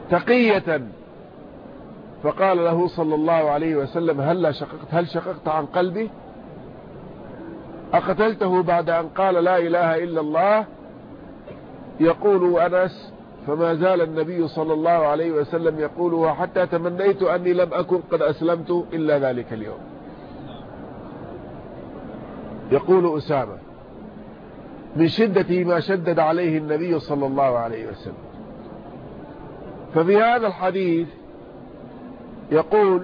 تقية. فقال له صلى الله عليه وسلم هل شققت هل شققت عن قلبي؟ أقتلته بعد أن قال لا إله إلا الله؟ يقول أنس فما زال النبي صلى الله عليه وسلم يقول حتى تمنيت أني لم أكن قد أسلمت إلا ذلك اليوم. يقول أسامة من شدة ما شدد عليه النبي صلى الله عليه وسلم. ففي هذا الحديث يقول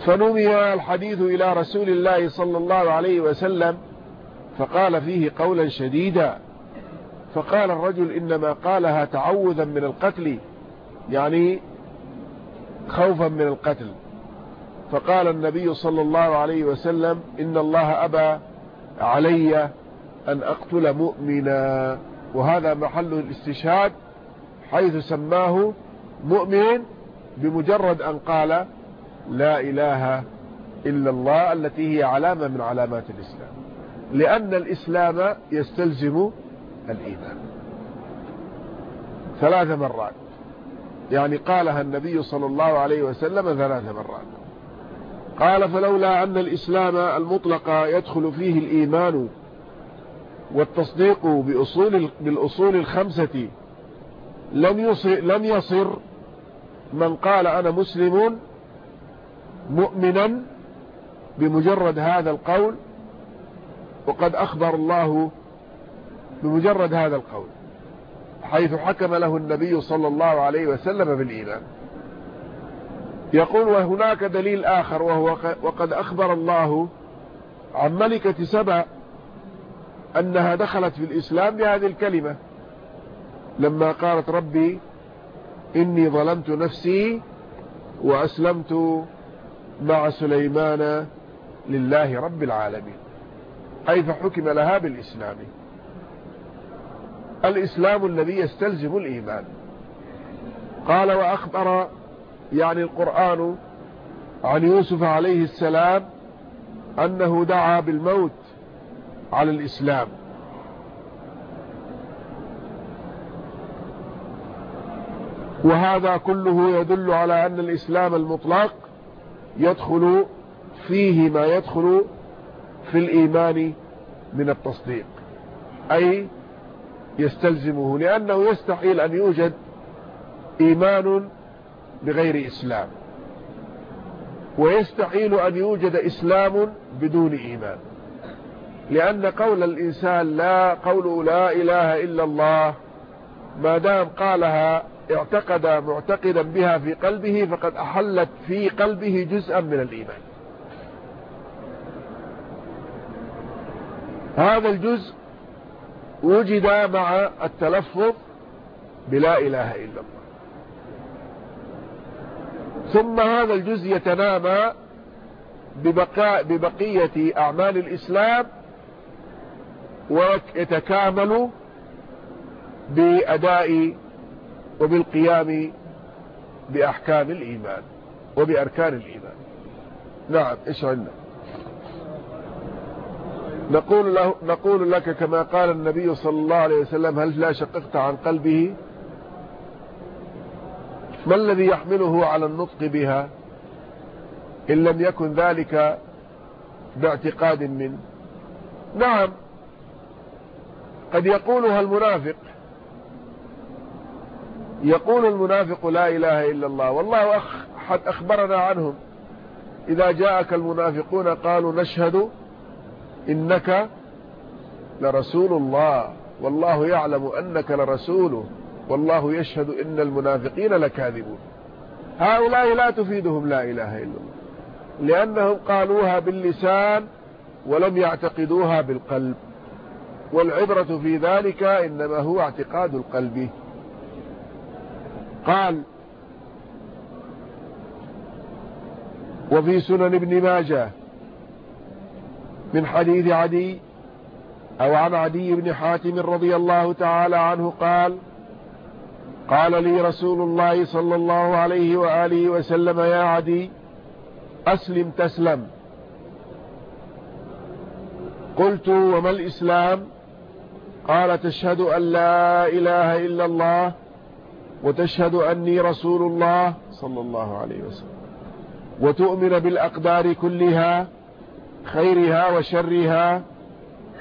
فنمي الحديث إلى رسول الله صلى الله عليه وسلم فقال فيه قولا شديدا فقال الرجل إنما قالها تعوذا من القتل يعني خوفا من القتل. فقال النبي صلى الله عليه وسلم إن الله أبى علي أن أقتل مؤمنا وهذا محل الاستشهاد حيث سماه مؤمن بمجرد أن قال لا إله إلا الله التي هي علامة من علامات الإسلام. لأن الإسلام يستلزم الإيمان. ثلاث مرات. يعني قالها النبي صلى الله عليه وسلم ثلاث مرات. قال فلولا أن الإسلام المطلق يدخل فيه الإيمان والتصديق بأصول بالأصول الخمسة لم يصر, لم يصر من قال أنا مسلم مؤمنا بمجرد هذا القول وقد أخبر الله بمجرد هذا القول حيث حكم له النبي صلى الله عليه وسلم بالإيمان. يقول وهناك دليل آخر وهو وقد أخبر الله عن ملكة سبأ أنها دخلت في الإسلام بهذه الكلمة لما قالت ربي إني ظلمت نفسي وأسلمت مع سليمان لله رب العالمين. أي فحكم لها بالإسلام. الإسلام الذي يستلزم الإيمان. قال وأخبر يعني القرآن عن يوسف عليه السلام أنه دعا بالموت على الإسلام. وهذا كله يدل على أن الإسلام المطلق يدخل فيه ما يدخل في الإيمان من التصديق أي يستلزمه لأنه يستحيل أن يوجد إيمان بغير إسلام ويستحيل أن يوجد إسلام بدون إيمان لأن قول الإنسان لا قوله لا إله إلا الله ما دام قالها اعتقد معتقدا بها في قلبه فقد أحلت في قلبه جزءا من الإيمان. هذا الجزء وجد مع التلفظ بلا إله إلا الله. ثم هذا الجزء يتنامى ببقاء ببقية أعمال الإسلام ويتكامل بأداء وبالقيام بأحكام الإيمان وبأركان الإيمان. نعم إيش عندنا؟ نقول, له نقول لك كما قال النبي صلى الله عليه وسلم هل لا شققت عن قلبه؟ ما الذي يحمله على النطق بها؟ إن لم يكن ذلك باعتقاد منه نعم. قد يقولها المنافق. يقول المنافق لا إله إلا الله. والله أحد أخبرنا عنهم. إذا جاءك المنافقون قالوا نشهد إنك لرسول الله. والله يعلم أنك لرسوله. والله يشهد إن المنافقين لكاذبون. هؤلاء لا تفيدهم لا إله إلا الله. لأنهم قالوها باللسان ولم يعتقدوها بالقلب. والعبرة في ذلك إنما هو اعتقاد القلب. قال وفي سنن ابن ماجه من حديث عدي أو عن عدي بن حاتم رضي الله تعالى عنه قال قال لي رسول الله صلى الله عليه وآله وسلم يا عدي أسلم تسلم. قلت وما الإسلام؟ قال تشهد أن لا إله إلا الله وتشهد أني رسول الله صلى الله عليه وسلم. وتؤمن بالأقدار كلها خيرها وشرها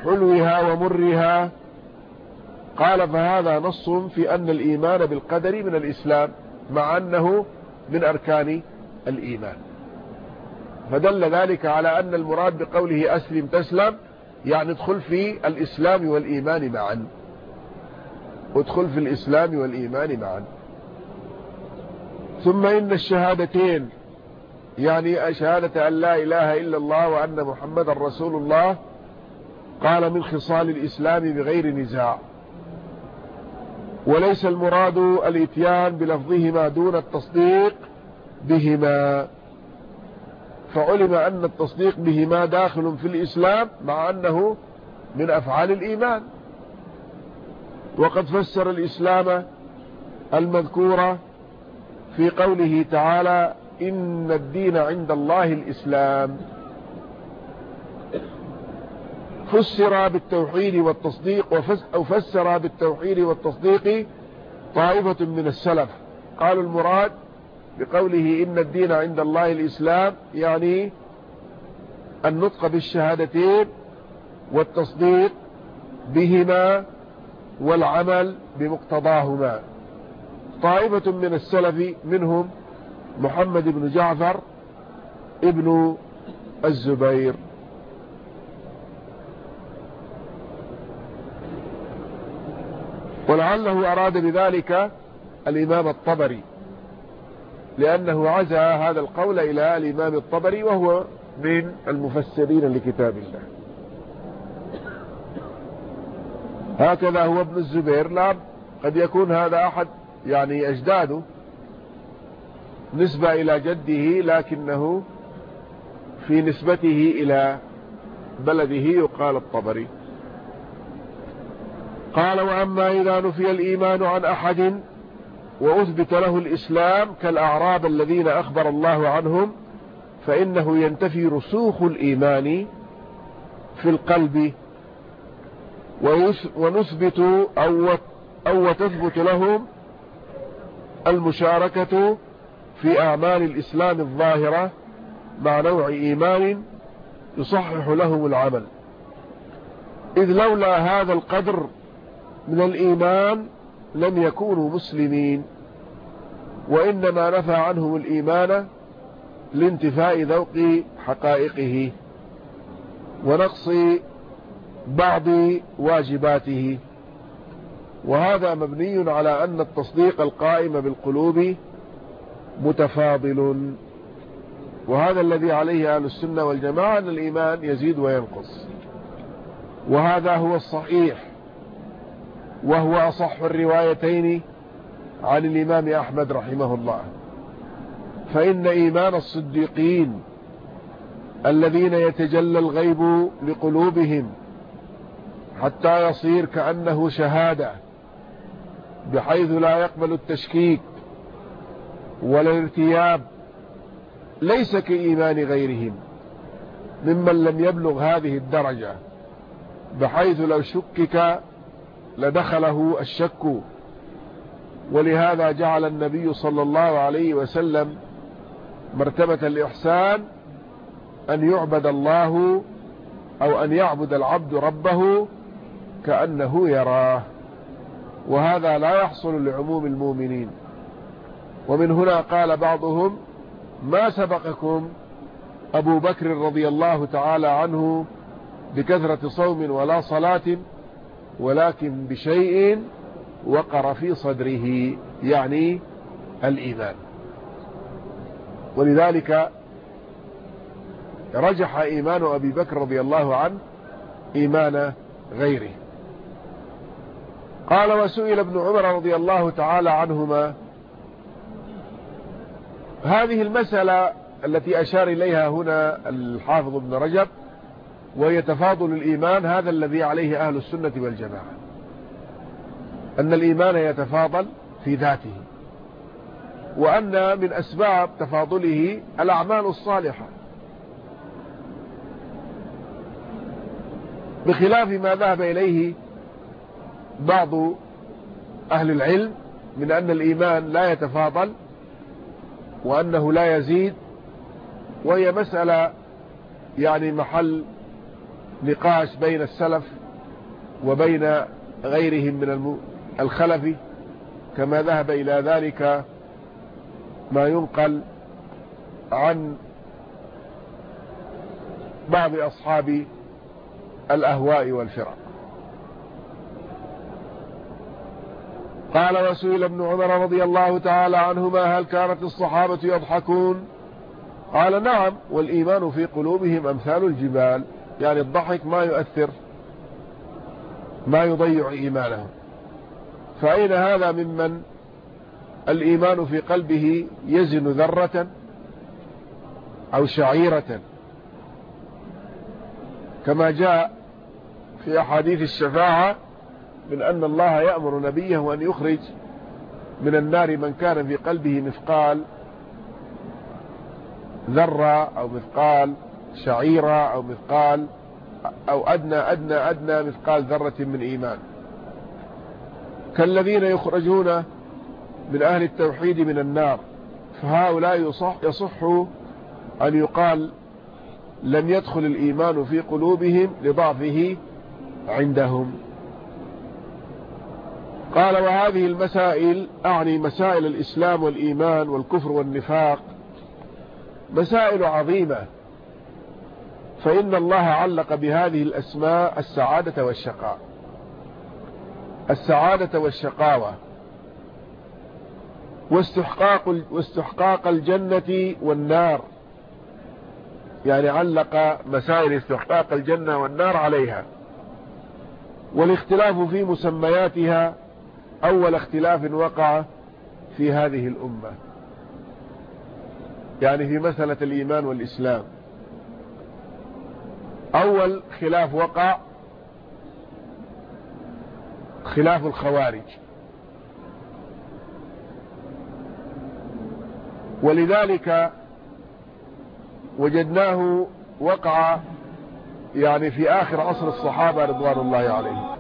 حلوها ومرها. قال فهذا نص في أن الإيمان بالقدر من الإسلام مع أنه من أركان الإيمان. فدل ذلك على أن المراد بقوله أسلم تسلم يعني ادخل في الإسلام والإيمان معا. ادخل في الإسلام والإيمان معا. ثم إن الشهادتين يعني شهادة أن لا إله إلا الله وأن محمد رسول الله قال من خصال الإسلام بغير نزاع. وليس المراد الإتيان بلفظهما دون التصديق بهما. فعلم أن التصديق بهما داخل في الإسلام مع أنه من أفعال الإيمان. وقد فسر الإسلام المذكورة في قوله تعالى إن الدين عند الله الإسلام. فسر بالتوحيد والتصديق أو فسر بالتوحيد والتصديق طائفة من السلف. قالوا المراد بقوله إن الدين عند الله الإسلام يعني النطق بالشهادتين والتصديق بهما والعمل بمقتضاهما. طائفة من السلف منهم محمد بن جعفر ابن الزبير. ولعله أراد بذلك الإمام الطبري لأنه عزى هذا القول إلى الإمام الطبري وهو من المفسرين لكتاب الله. هكذا هو ابن الزبير. لا قد يكون هذا أحد يعني أجداده نسبة إلى جده لكنه في نسبته إلى بلده يقال الطبري. قال وأما إذا نفي الإيمان عن أحد وأثبت له الإسلام كالأعراب الذين أخبر الله عنهم فإنه ينتفي رسوخ الإيمان في القلب ونثبت أو, أو تثبت لهم المشاركة في أعمال الإسلام الظاهرة مع نوع إيمان يصحح لهم العمل. إذ لولا هذا القدر من الإيمان لم يكونوا مسلمين وإنما نفى عنهم الإيمان لانتفاء ذوق حقائقه ونقص بعض واجباته. وهذا مبني على أن التصديق القائم بالقلوب متفاضل. وهذا الذي عليه أهل السنة والجماعة أن الإيمان يزيد وينقص. وهذا هو الصحيح. وهو أصح الروايتين عن الإمام أحمد رحمه الله. فإن إيمان الصديقين الذين يتجلى الغيب لقلوبهم حتى يصير كأنه شهادة بحيث لا يقبل التشكيك ولا الارتياب ليس كإيمان غيرهم ممن لم يبلغ هذه الدرجة بحيث لو شكك لدخله الشك. ولهذا جعل النبي صلى الله عليه وسلم مرتبة الإحسان أن يعبد الله أو أن يعبد العبد ربه كأنه يراه. وهذا لا يحصل لعموم المؤمنين. ومن هنا قال بعضهم ما سبقكم أبو بكر رضي الله تعالى عنه بكثرة صوم ولا صلاة ولكن بشيء وقر في صدره يعني الإيمان. ولذلك رجح إيمان أبي بكر رضي الله عنه إيمان غيره. قال وسئل ابن عمر رضي الله تعالى عنهما هذه المسألة التي أشار إليها هنا الحافظ ابن رجب وهي تفاضل الإيمان هذا الذي عليه أهل السنة والجماعة. أن الإيمان يتفاضل في ذاته وأن من أسباب تفاضله الأعمال الصالحة. بخلاف ما ذهب إليه بعض أهل العلم من أن الإيمان لا يتفاضل وأنه لا يزيد وهي مسألة يعني محل نقاش بين السلف وبين غيرهم من الخلف كما ذهب إلى ذلك ما ينقل عن بعض أصحاب الأهواء والفرق. قال وسئل ابن عمر رضي الله تعالى عنهما هل كانت الصحابة يضحكون؟ قال نعم والإيمان في قلوبهم أمثال الجبال يعني الضحك ما يؤثر ما يضيع إيمانهم. فأين هذا ممن الإيمان في قلبه يزن ذرة أو شعيرة؟ كما جاء في أحاديث الشفاعة من أن الله يأمر نبيه أن يخرج من النار من كان في قلبه مثقال ذرة أو مثقال شعيرة أو مثقال أو أدنى أدنى أدنى مثقال ذرة من إيمان. كالذين يخرجون من أهل التوحيد من النار فهؤلاء يصح, يصح أن يقال لم يدخل الإيمان في قلوبهم لضعفه عندهم. قال وهذه المسائل أعني مسائل الإسلام والإيمان والكفر والنفاق مسائل عظيمة فإن الله علق بهذه الأسماء السعادة والشقاء. السعادة والشقاوة واستحقاق, واستحقاق الجنة والنار. يعني علق مسائل استحقاق الجنة والنار عليها. والاختلاف في مسمياتها أول اختلاف وقع في هذه الأمة. يعني في مسألة الإيمان والإسلام. أول خلاف وقع خلاف الخوارج. ولذلك وجدناه وقع يعني في آخر عصر الصحابة رضوان الله عليهم.